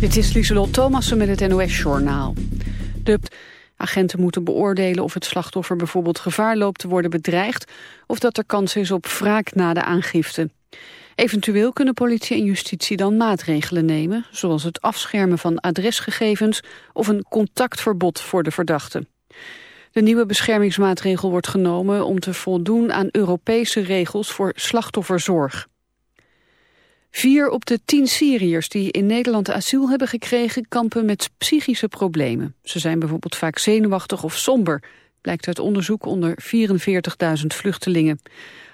Dit is Lieselot Thomassen met het NOS-journaal. De agenten moeten beoordelen of het slachtoffer bijvoorbeeld gevaar loopt te worden bedreigd... of dat er kans is op wraak na de aangifte. Eventueel kunnen politie en justitie dan maatregelen nemen... zoals het afschermen van adresgegevens of een contactverbod voor de verdachte. De nieuwe beschermingsmaatregel wordt genomen om te voldoen aan Europese regels voor slachtofferzorg. Vier op de tien Syriërs die in Nederland asiel hebben gekregen... kampen met psychische problemen. Ze zijn bijvoorbeeld vaak zenuwachtig of somber... blijkt uit onderzoek onder 44.000 vluchtelingen.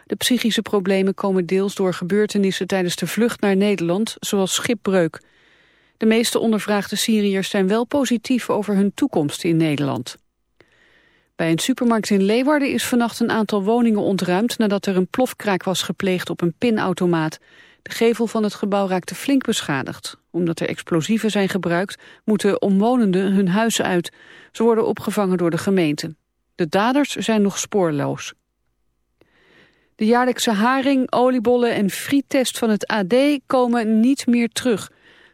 De psychische problemen komen deels door gebeurtenissen... tijdens de vlucht naar Nederland, zoals schipbreuk. De meeste ondervraagde Syriërs zijn wel positief over hun toekomst in Nederland. Bij een supermarkt in Leeuwarden is vannacht een aantal woningen ontruimd... nadat er een plofkraak was gepleegd op een pinautomaat... De gevel van het gebouw raakte flink beschadigd. Omdat er explosieven zijn gebruikt, moeten omwonenden hun huizen uit. Ze worden opgevangen door de gemeente. De daders zijn nog spoorloos. De jaarlijkse haring, oliebollen en friettest van het AD komen niet meer terug.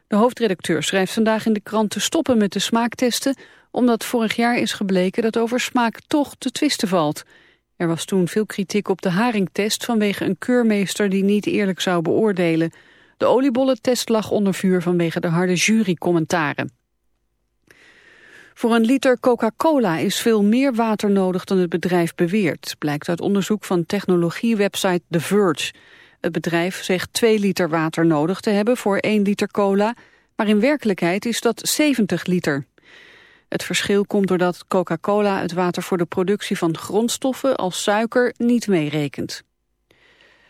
De hoofdredacteur schrijft vandaag in de krant te stoppen met de smaaktesten... omdat vorig jaar is gebleken dat over smaak toch te twisten valt... Er was toen veel kritiek op de haringtest vanwege een keurmeester die niet eerlijk zou beoordelen. De oliebollentest lag onder vuur vanwege de harde jurycommentaren. Voor een liter Coca-Cola is veel meer water nodig dan het bedrijf beweert, blijkt uit onderzoek van technologiewebsite The Verge. Het bedrijf zegt 2 liter water nodig te hebben voor 1 liter cola, maar in werkelijkheid is dat 70 liter. Het verschil komt doordat Coca-Cola het water voor de productie van grondstoffen als suiker niet meerekent.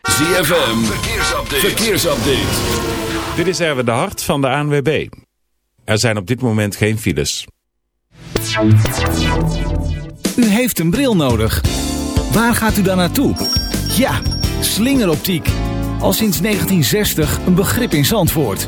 ZFM, verkeersupdate. verkeersupdate. Dit is Erwin de Hart van de ANWB. Er zijn op dit moment geen files. U heeft een bril nodig. Waar gaat u dan naartoe? Ja, slingeroptiek. Al sinds 1960 een begrip in Zandvoort.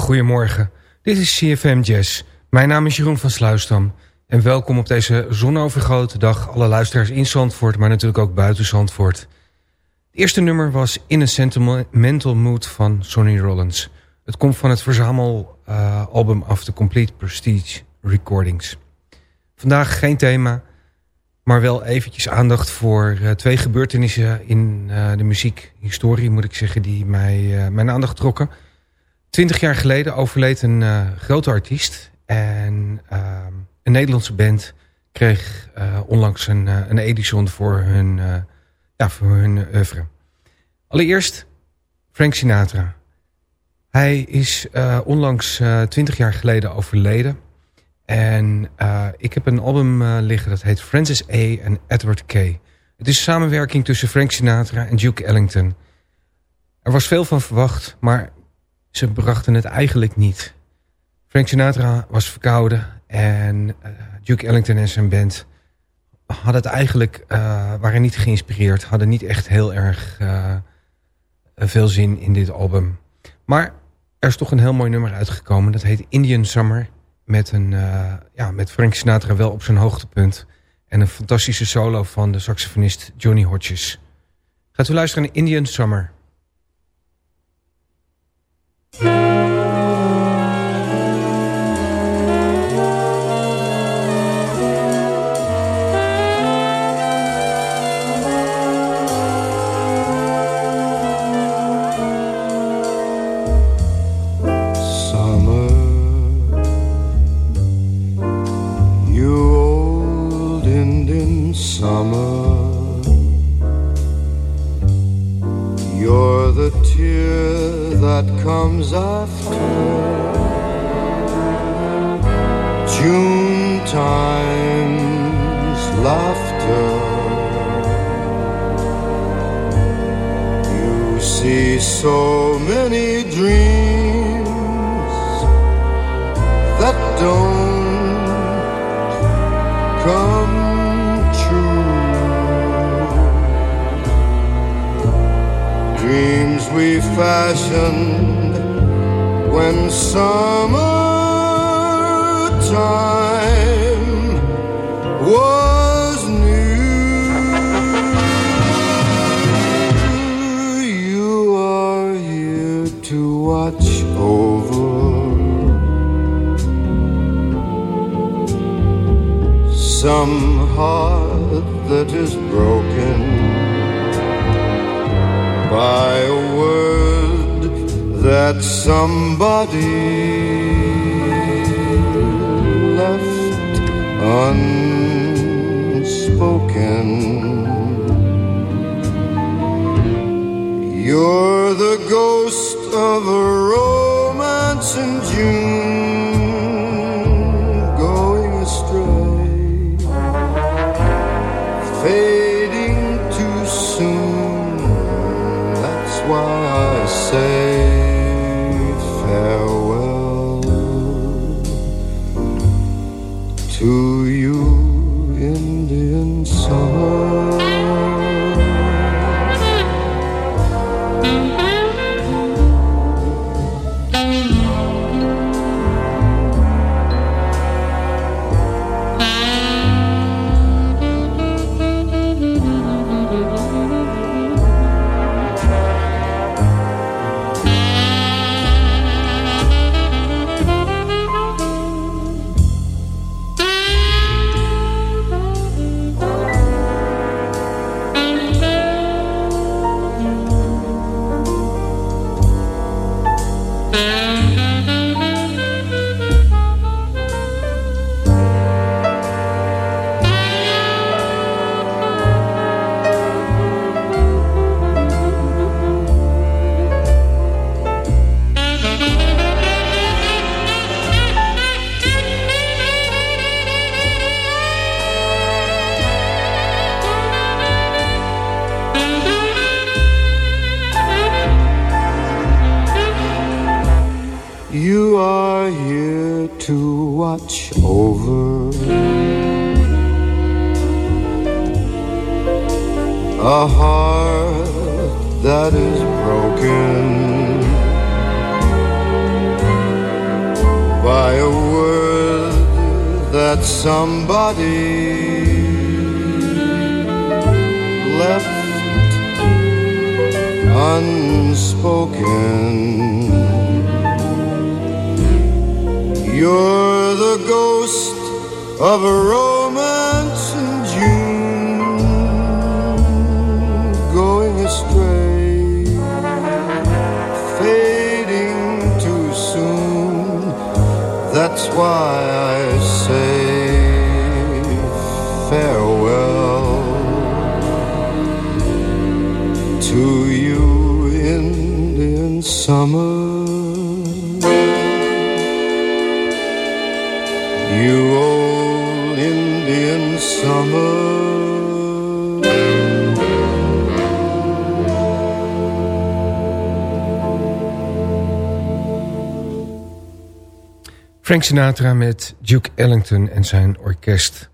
Goedemorgen. Dit is CFM Jazz. Mijn naam is Jeroen van Sluisdam. En welkom op deze zonovergrote dag alle luisteraars in Zandvoort... maar natuurlijk ook buiten Zandvoort. Het eerste nummer was In a Sentimental Mood van Sonny Rollins. Het komt van het verzamelalbum of the Complete Prestige Recordings. Vandaag geen thema, maar wel eventjes aandacht voor uh, twee gebeurtenissen... in uh, de muziekhistorie, moet ik zeggen, die mij, mijn aandacht trokken... Twintig jaar geleden overleed een uh, grote artiest. En uh, een Nederlandse band kreeg uh, onlangs een, een Edison voor hun, ja, voor hun oeuvre. Allereerst Frank Sinatra. Hij is onlangs twintig jaar geleden overleden. En ik heb een album liggen dat heet Francis A. en Edward K. Het is een samenwerking tussen Frank Sinatra en Duke Ellington. Er was veel van verwacht, maar ze brachten het eigenlijk niet. Frank Sinatra was verkouden en uh, Duke Ellington en zijn band hadden het eigenlijk, uh, waren niet geïnspireerd, hadden niet echt heel erg uh, veel zin in dit album. Maar er is toch een heel mooi nummer uitgekomen, dat heet Indian Summer, met, een, ja, met Frank Sinatra wel op zijn hoogtepunt. En een fantastische solo van de saxofonist Johnny Hodges. Gaat u luisteren naar Indian Summer. Música we fashioned when summertime was new. You are here to watch over some heart that is broken by a word that somebody left unspoken. You're the ghost of a romance in June, Why I say. Frank Sinatra met Duke Ellington en zijn orkest.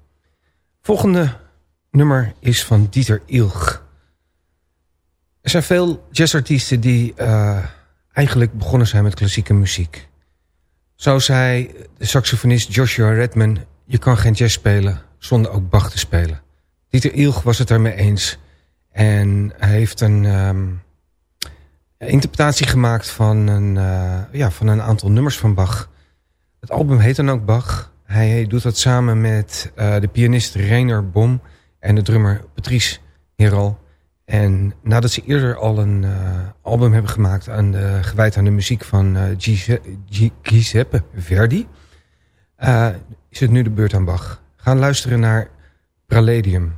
Volgende nummer is van Dieter Ilg. Er zijn veel jazzartiesten die uh, eigenlijk begonnen zijn met klassieke muziek. Zo zei de saxofonist Joshua Redman... je kan geen jazz spelen zonder ook Bach te spelen. Dieter Ilg was het ermee eens. En hij heeft een um, interpretatie gemaakt van een, uh, ja, van een aantal nummers van Bach. Het album heet dan ook Bach. Hij doet dat samen met uh, de pianist Rainer Bom... en de drummer Patrice Heral... En nadat ze eerder al een uh, album hebben gemaakt... Aan de, gewijd aan de muziek van uh, Giuseppe Verdi... Is het nu de beurt aan Bach. Gaan luisteren naar Praledium.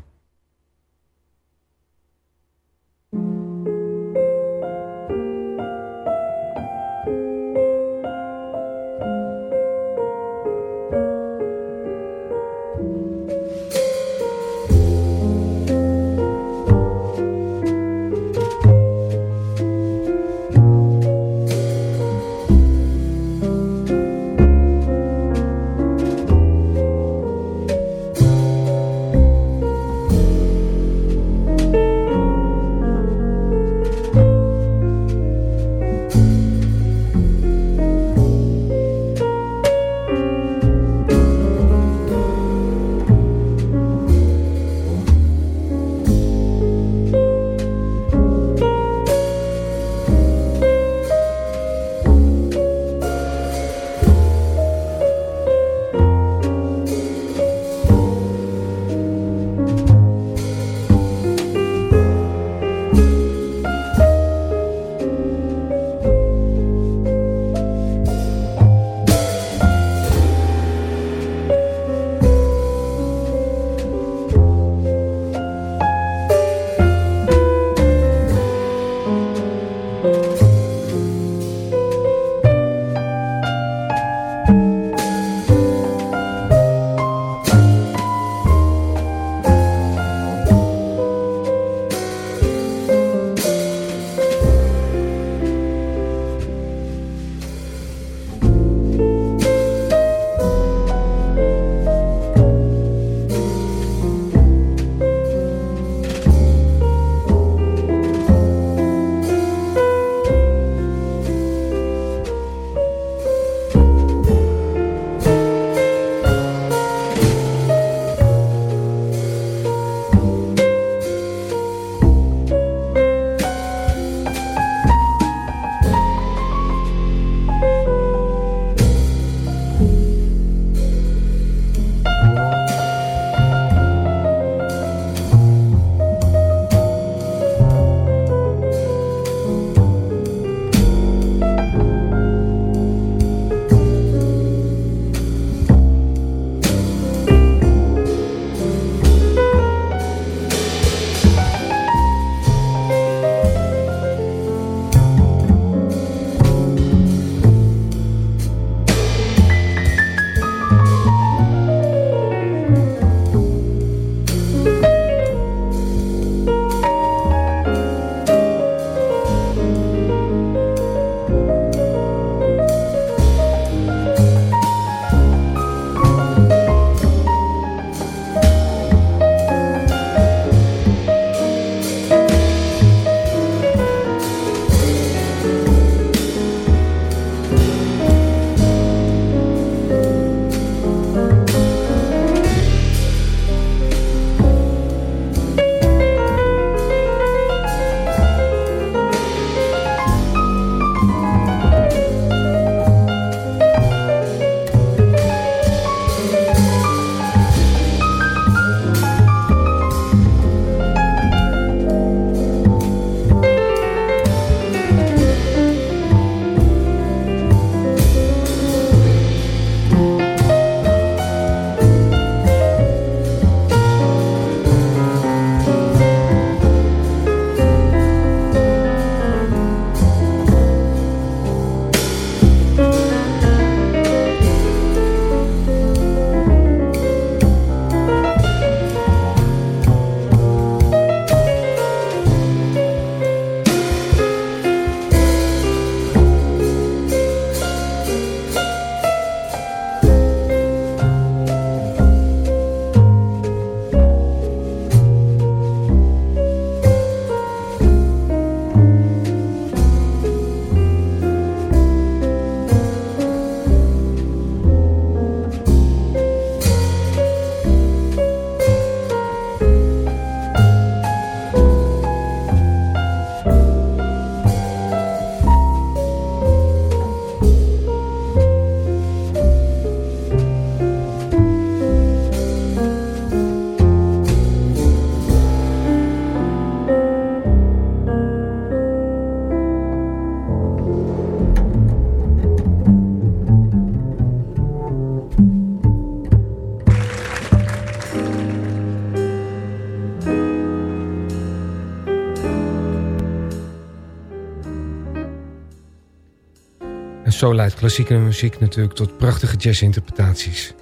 Zo leidt klassieke muziek natuurlijk tot prachtige jazzinterpretaties. Ik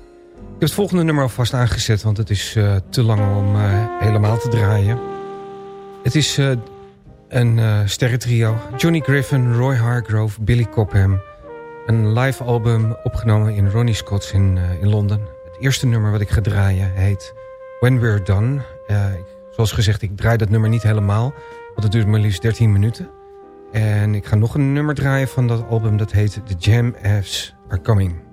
heb het volgende nummer alvast aangezet, want het is uh, te lang om uh, helemaal te draaien. Het is uh, een sterrentrio. Johnny Griffin, Roy Hargrove, Billy Cobham. Een live album opgenomen in Ronnie Scott's in, in Londen. Het eerste nummer wat ik ga draaien heet When We're Done. zoals gezegd, ik draai dat nummer niet helemaal, want het duurt maar liefst 13 minuten. En ik ga nog een nummer draaien van dat album. Dat heet The Jam F's Are Coming.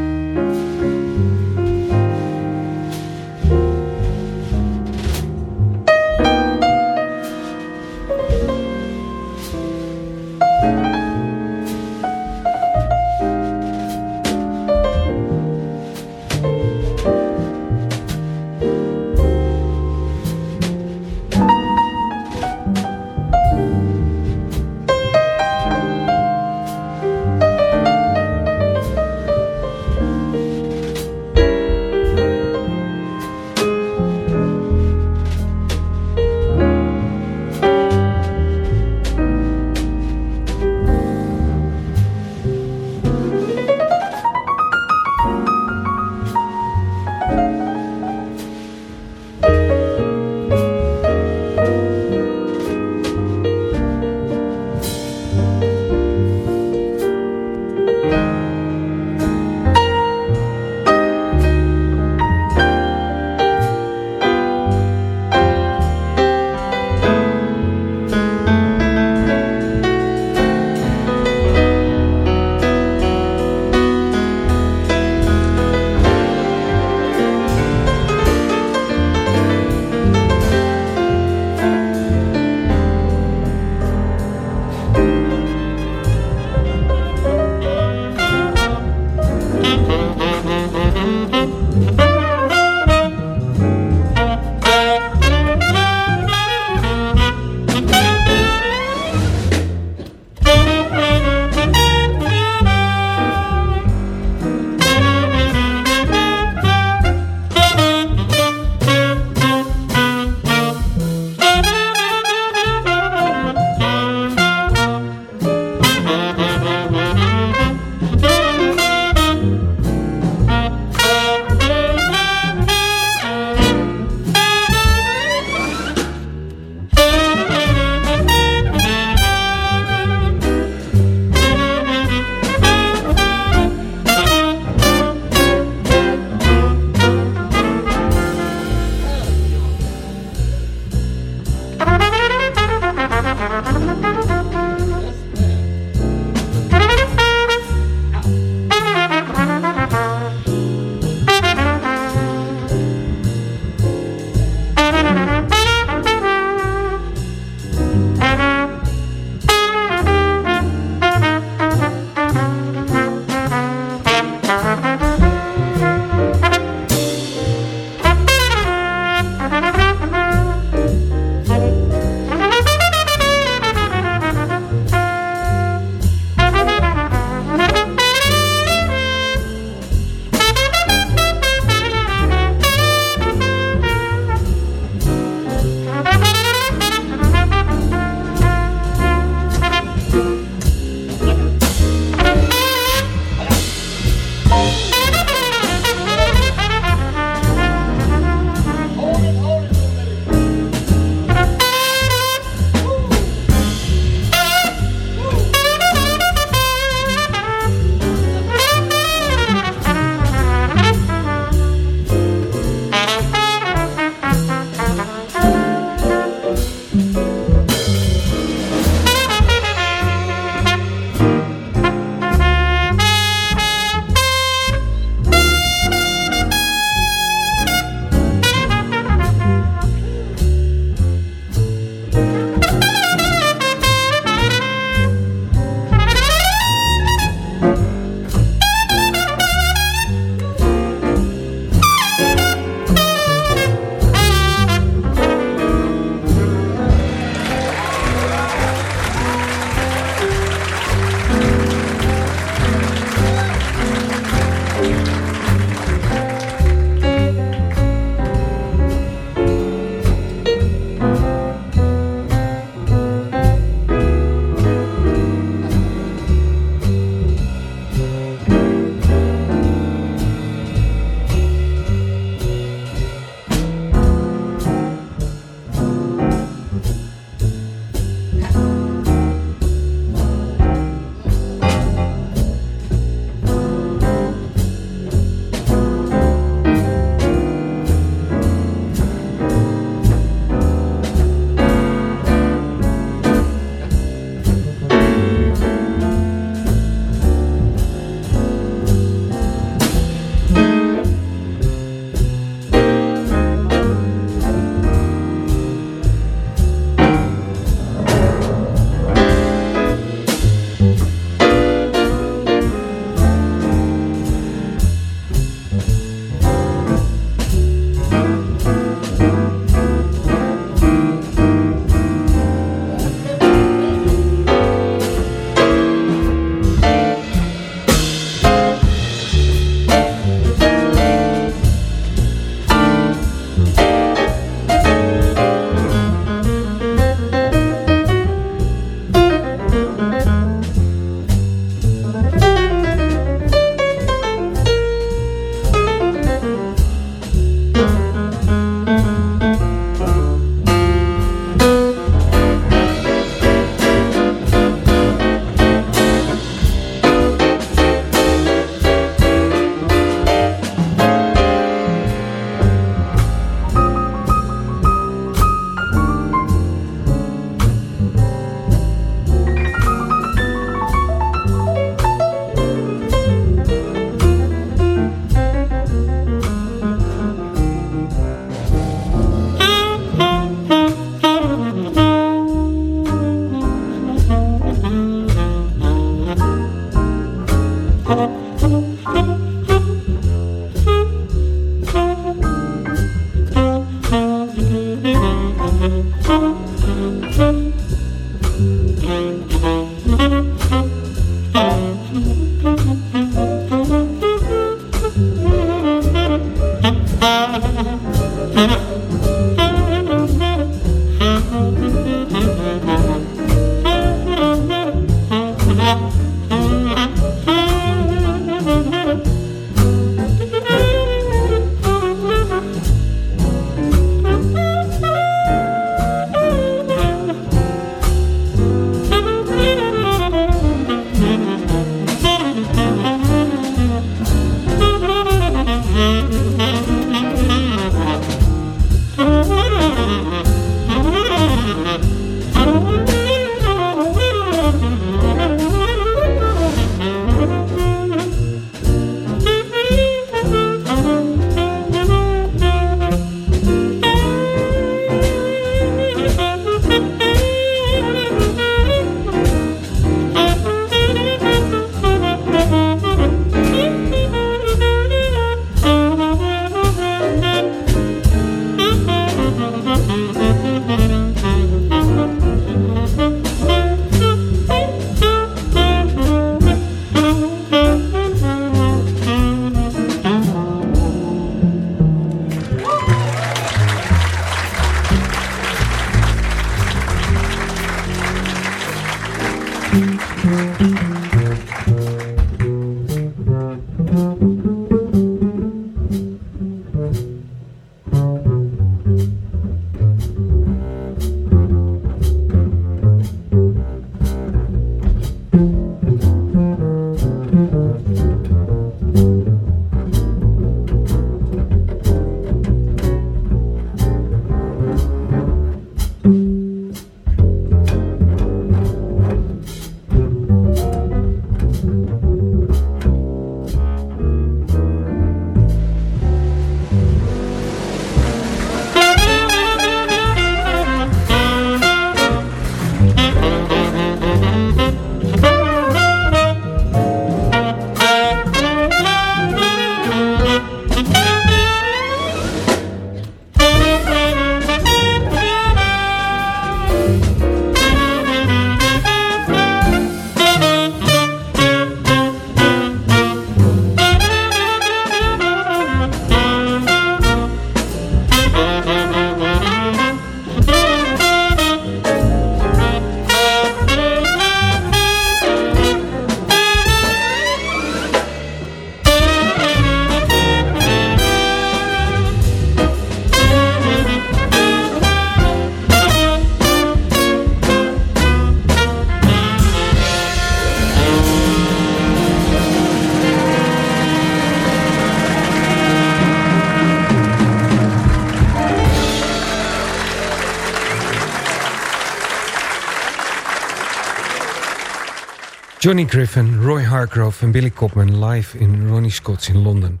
Johnny Griffin, Roy Hargrove en Billy Copman live in Ronnie Scott's in Londen.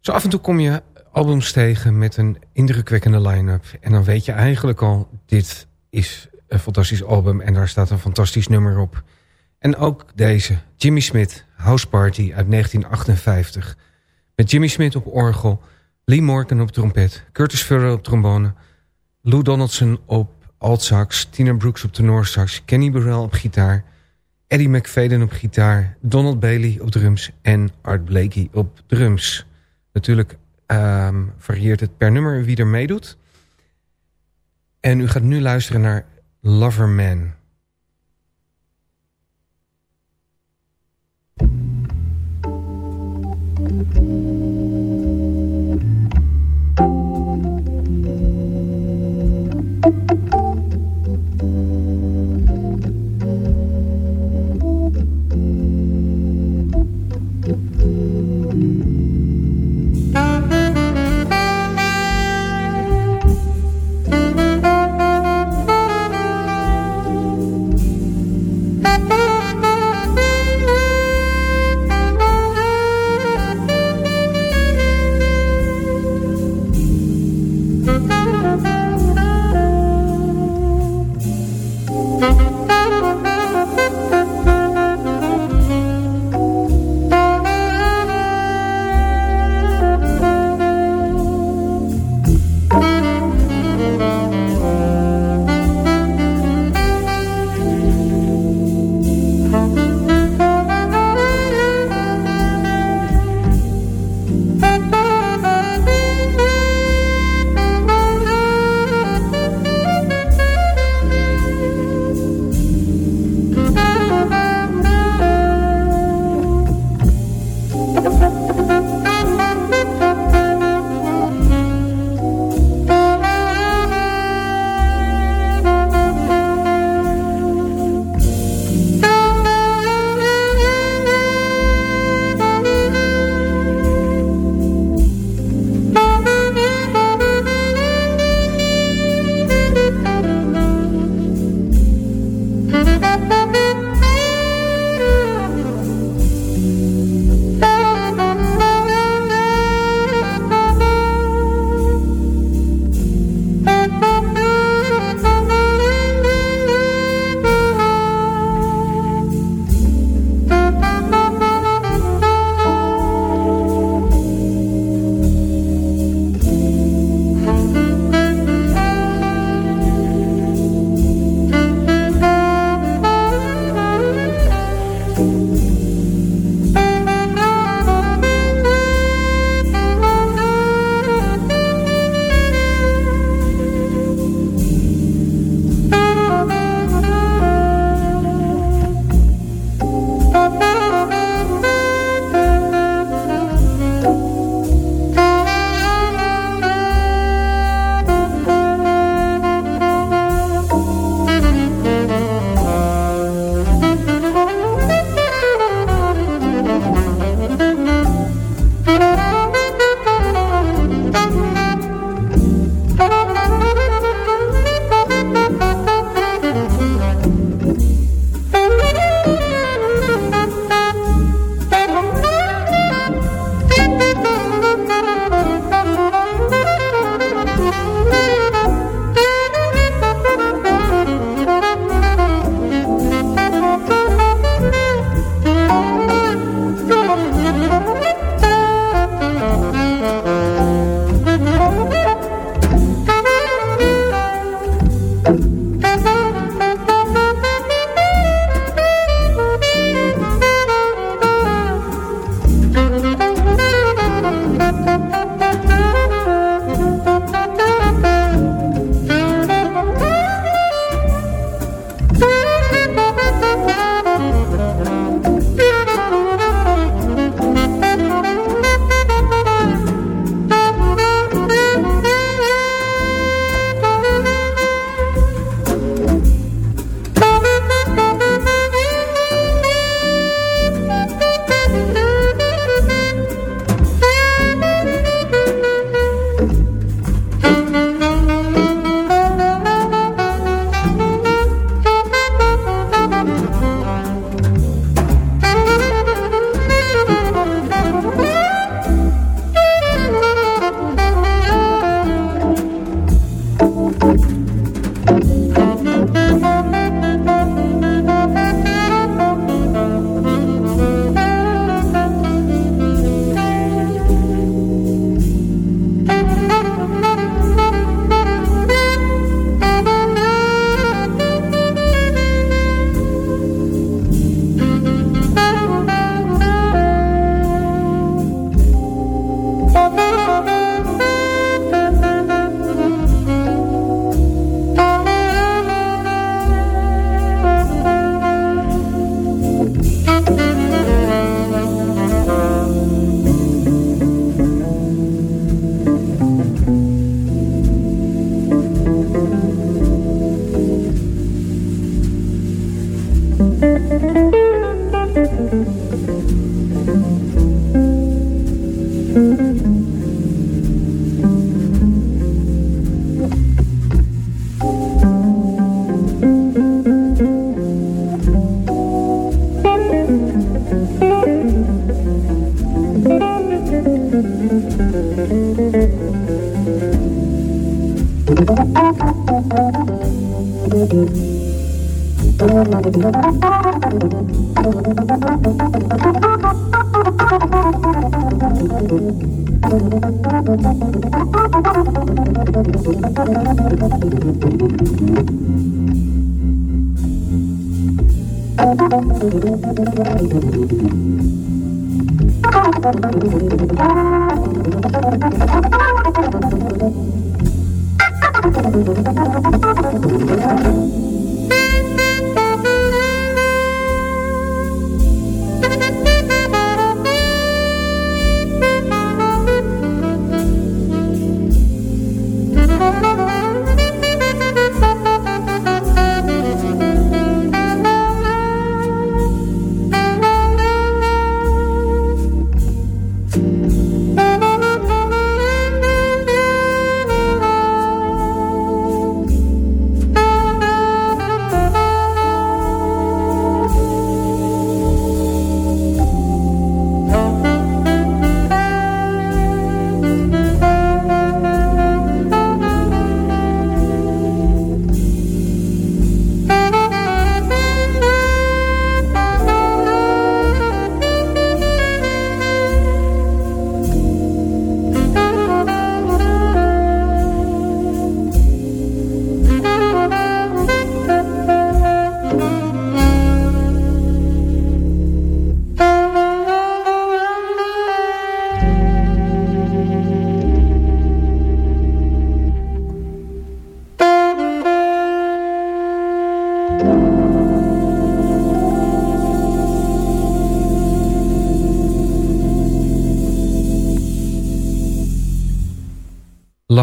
Zo af en toe kom je albums tegen met een indrukwekkende line-up. En dan weet je eigenlijk al, dit is een fantastisch album en daar staat een fantastisch nummer op. En ook deze, Jimmy Smith, House Party uit 1958. Met Jimmy Smith op orgel, Lee Morgan op trompet, Curtis Furrow op trombone... Lou Donaldson op altsax, Tina Brooks op tenorsax, Kenny Burrell op gitaar... Eddie McFadden op gitaar, Donald Bailey op drums en Art Blakey op drums. Natuurlijk ehm, varieert het per nummer wie er meedoet. En u gaat nu luisteren naar Loverman. ありがと。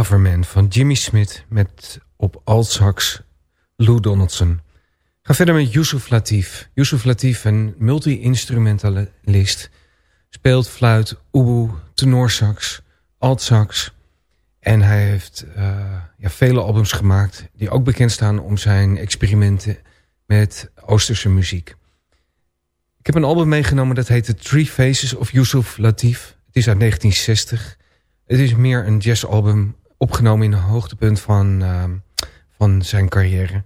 Van Jimmy Smith met op altsax Lou Donaldson. Ga verder met Yusuf Latif. Yusuf Latif, een multi-instrumentalist, speelt fluit, oeboe, tenorsax, altsax. En hij heeft uh, ja, vele albums gemaakt die ook bekend staan om zijn experimenten met Oosterse muziek. Ik heb een album meegenomen dat heet The Three Faces of Yusuf Latif. Het is uit 1960. Het is meer een jazzalbum opgenomen in een hoogtepunt van, uh, van zijn carrière.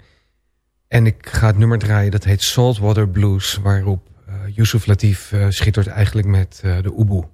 En ik ga het nummer draaien, dat heet Saltwater Blues... waarop uh, Yusuf Latif uh, schittert eigenlijk met uh, de oeboe.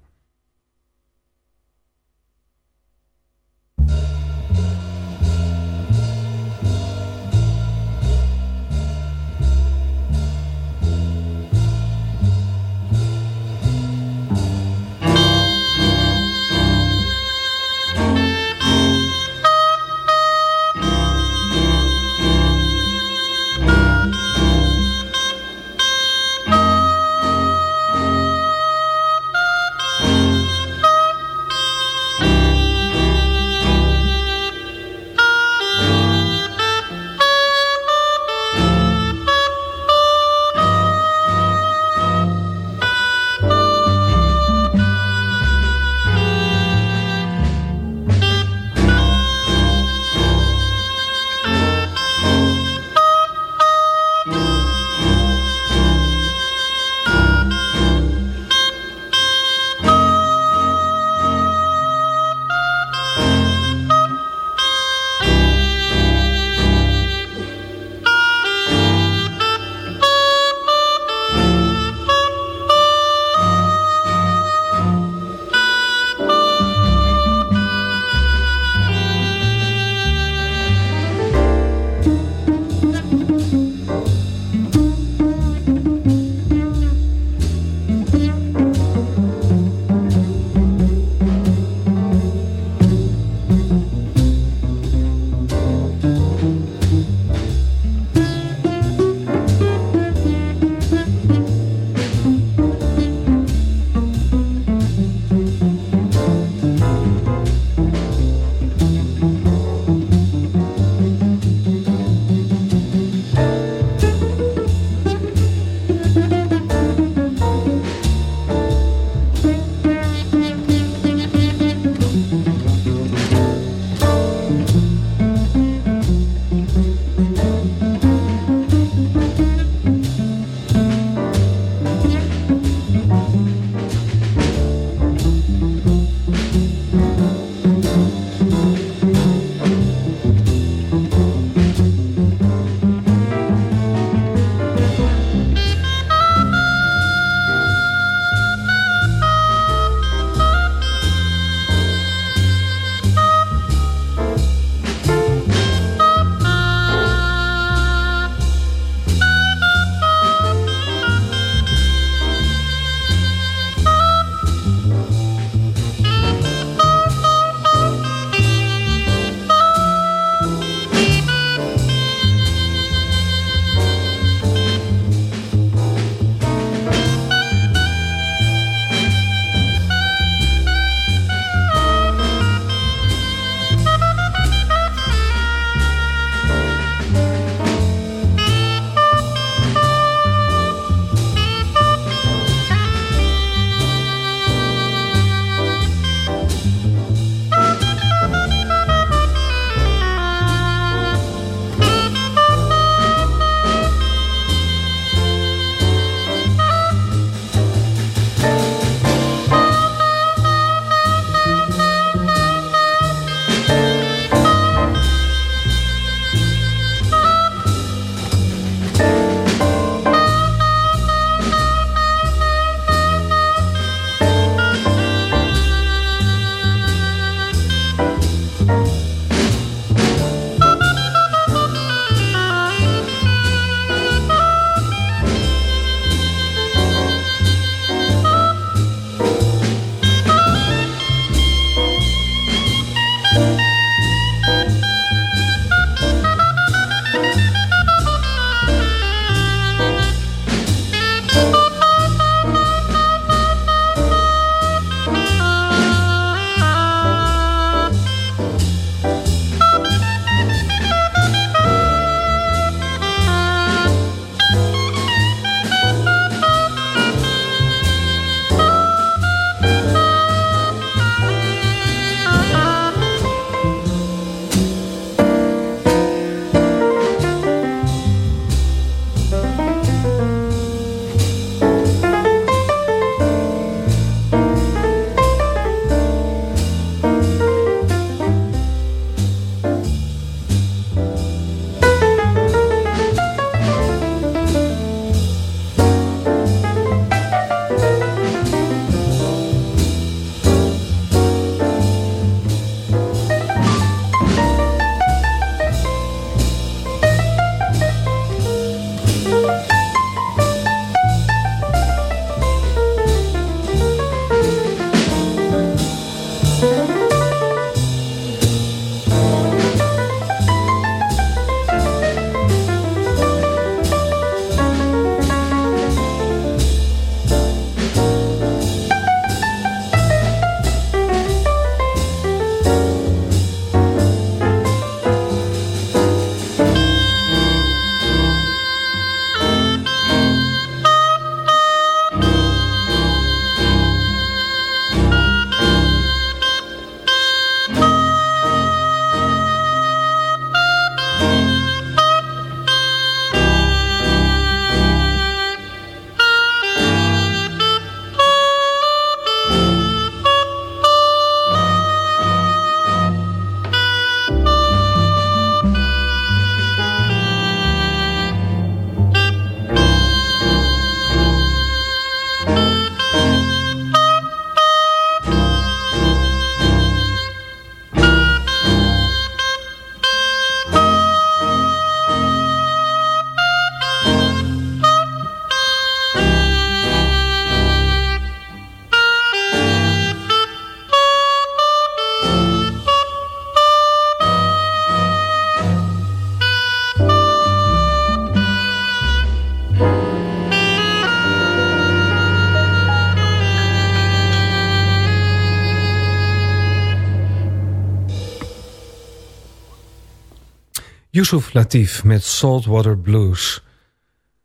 Yusuf Latif met Saltwater Blues.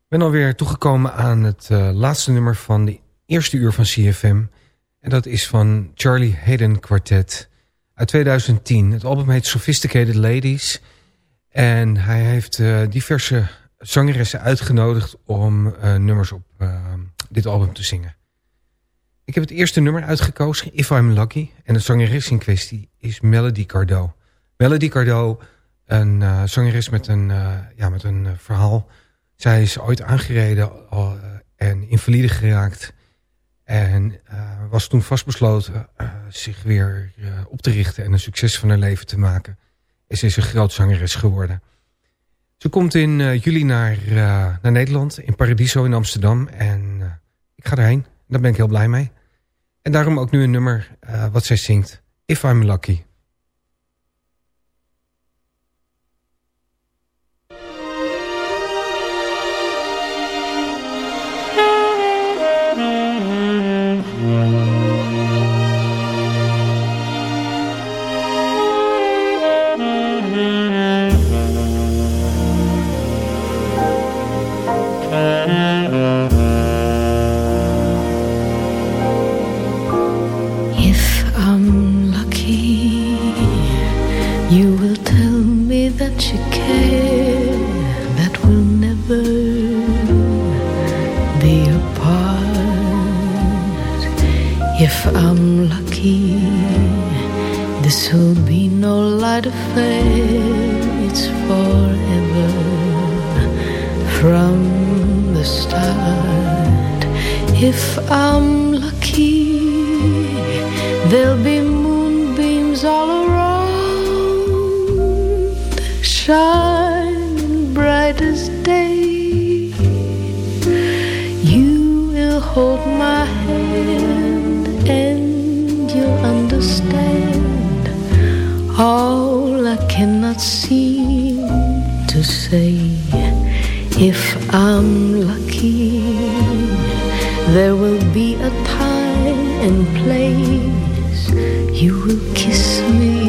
Ik ben alweer toegekomen aan het uh, laatste nummer van de eerste uur van CFM. En dat is van Charlie Hayden Quartet uit 2010. Het album heet Sophisticated Ladies. En hij heeft uh, diverse zangeressen uitgenodigd om uh, nummers op dit album te zingen. Ik heb het eerste nummer uitgekozen, If I'm Lucky. En de zangeres in kwestie is Melody Cardot. Melody Cardot een uh, zangeres met een, uh, ja, met een uh, verhaal. Zij is ooit aangereden en invalide geraakt. En was toen vastbesloten zich weer op te richten... en een succes van haar leven te maken. En ze is een groot zangeres geworden. Ze komt in juli naar, naar Nederland, in Paradiso in Amsterdam. En ik ga erheen. Daar ben ik heel blij mee. En daarom ook nu een nummer wat zij zingt. If I'm Lucky. All I cannot seem to say If I'm lucky There will be a time and place You will kiss me.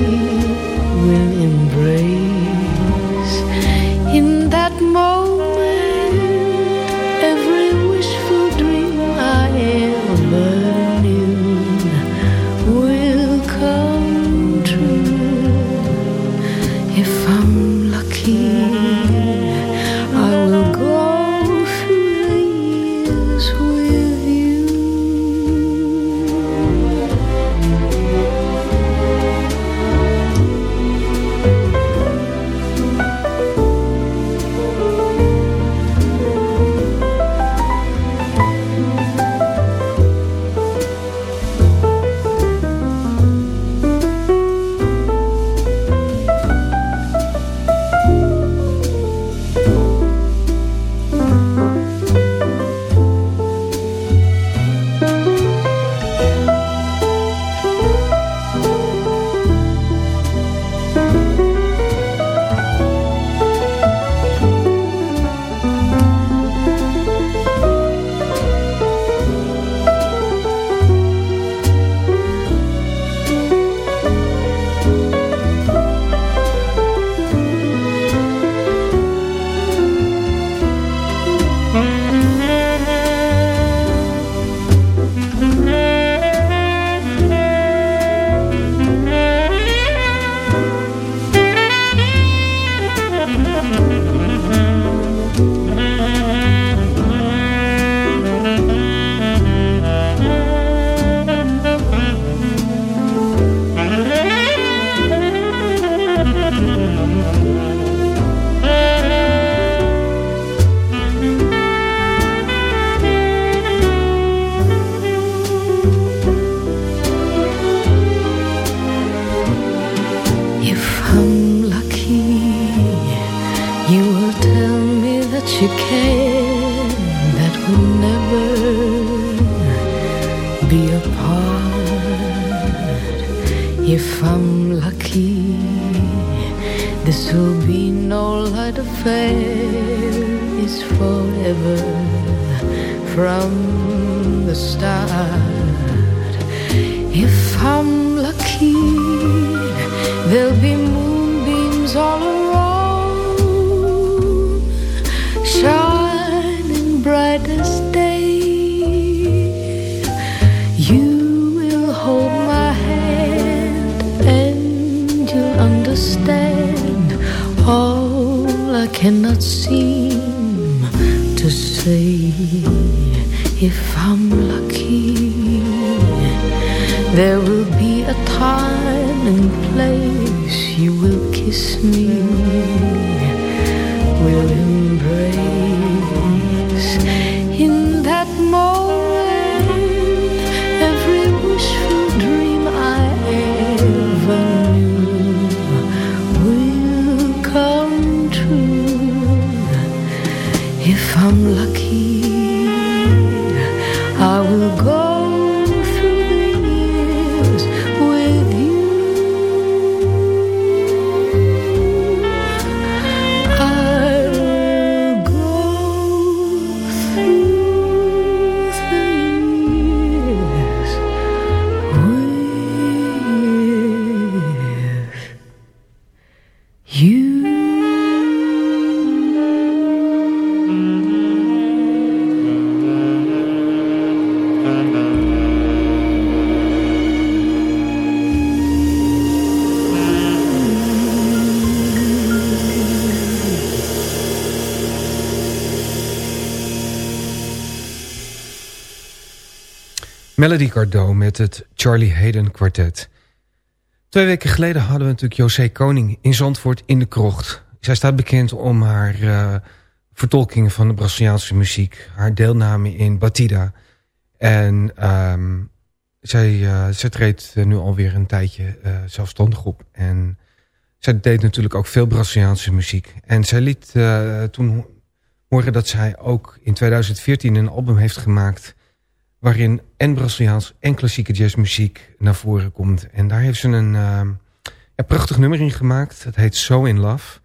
Melody Gardot met het Charlie Hayden kwartet. Twee weken geleden hadden we natuurlijk José Koning in Zandvoort in de krocht. Zij staat bekend om haar uh, vertolkingen van de Braziliaanse muziek. Haar deelname in Batida. En um, zij, uh, treedt nu alweer een tijdje uh, zelfstandig op. En zij deed natuurlijk ook veel Braziliaanse muziek. En zij liet toen horen dat zij ook in 2014 een album heeft gemaakt waarin en Braziliaans en klassieke jazzmuziek naar voren komt. En daar heeft ze een ja, prachtig nummer in gemaakt. Het heet So In Love.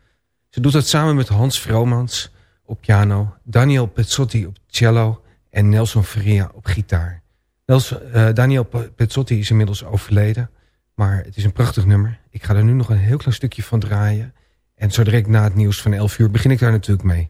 Ze doet dat samen met Hans Vromans op piano... Daniel Pezzotti op cello en Nelson Faria op gitaar. Nelson, uh, Daniel Pezzotti is inmiddels overleden... maar het is een prachtig nummer. Ik ga er nu nog een heel klein stukje van draaien... en zo direct na het nieuws van 11 uur begin ik daar natuurlijk mee.